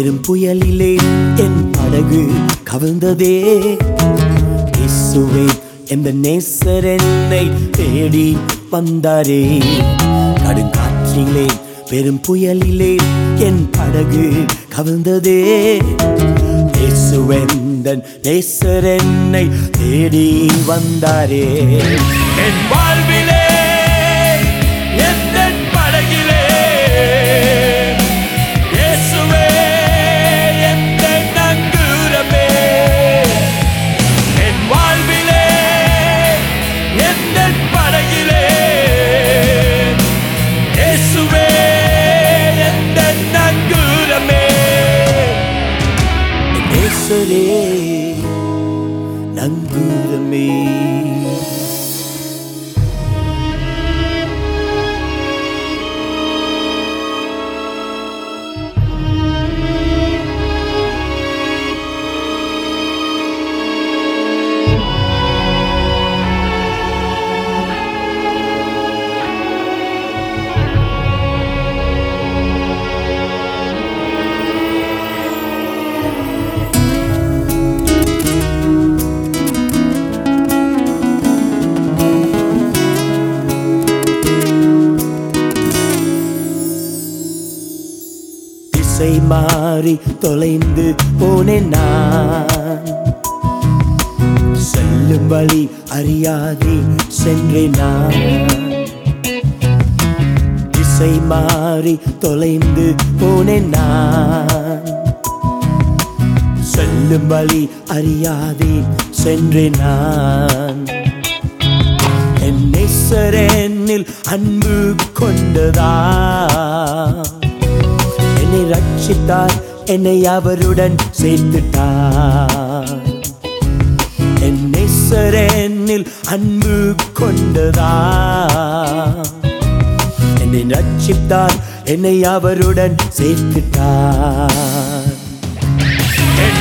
பெரும் புயலிலே என் படகு கவிழ்ந்ததே. இசுவே எந்த நேசர் என்னை தேடி வந்தாரே. கடுங்காற்றிலே பெரும் புயலிலே என் படகு கவிழ்ந்ததே. இயேசுவெந்தன் நேசர் என்னை தேடி வந்தாரே. என் வாழ்விலே மாறி தொலைந்து போனேன் நான். செல்லும் வழி அறியாதே சென்றேன் நான். திசை மாறி தொலைந்து போனேன் நான். செல்லும் வழி அறியாதே சென்றேன் நான். என் நேசரேனில் அன்பு கொண்டதா? என்னை ரட்சித்தார் என்னை அவருடன் சேர்த்துட்டார். என் நேசரேனில் அன்பு கொண்டதா என்னை ரட்சித்தார் என்னை அவருடன் சேர்த்துட்டார். என்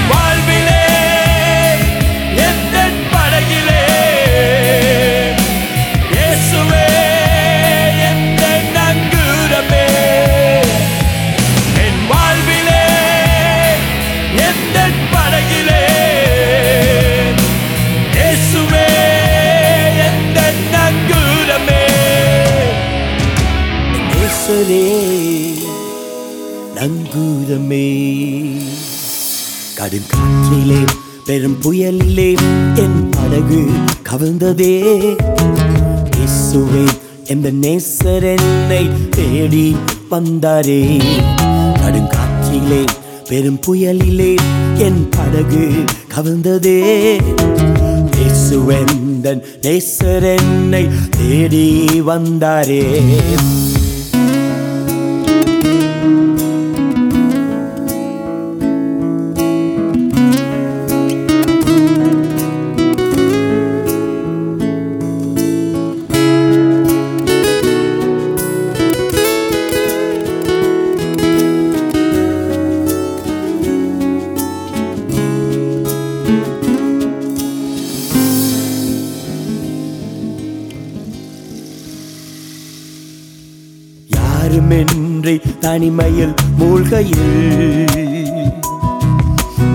நங்கூரமே கடும் காற்றிலே பெரும் புயலிலே என் படகு கவிழ்ந்ததே. இசுவே எந்த நேசர் என்னை தேடி வந்தாரே. கடும் காற்றிலே பெரும் புயலிலே என் படகு கவிழ்ந்ததே. இயேசுவெந்தன் நேசர் என்னை தேடி வந்தாரே. யாருமின்றி தனிமையில் மூழ்கையில்.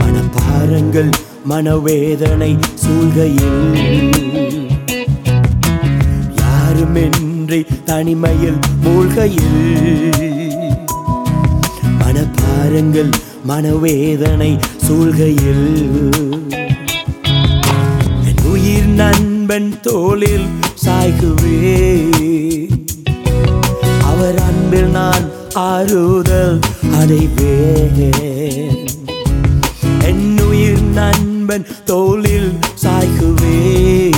மனப்பாரங்கள் மனவேதனை சூழ்கையில். யாருமின்றி தனிமையில் மூழ்கையில். மனப்பாரங்கள் மனவேதனை சூழ்கையில். என் உயிர் நண்பன் தோளில் சாய்கு ஆறுதல் அடைவேன். என் உயிர் நண்பன் தோளில் சாய்குவேன்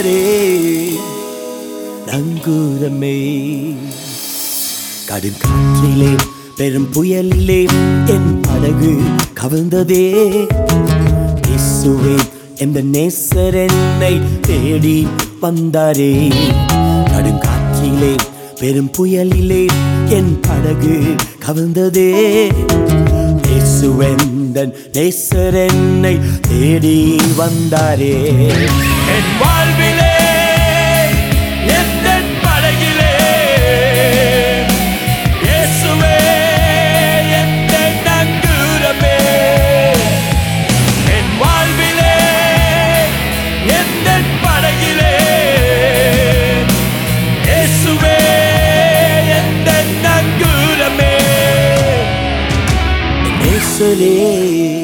நேசரே நங்கூரமே. கடும் காற்றிலே பெரும் புயலிலே என் படகு கவிழ்ந்ததே. இசுவே எந்த நேசர் என்னை தேடி வந்தாரே. கடும் காற்றிலே பெரும் புயலிலே என் படகு கவிழ்ந்ததே. இசுவன் இயேசுவெந்தன் நேசர் என்னை தேடி வந்தாரே. என் வாழ்விலே நேசரே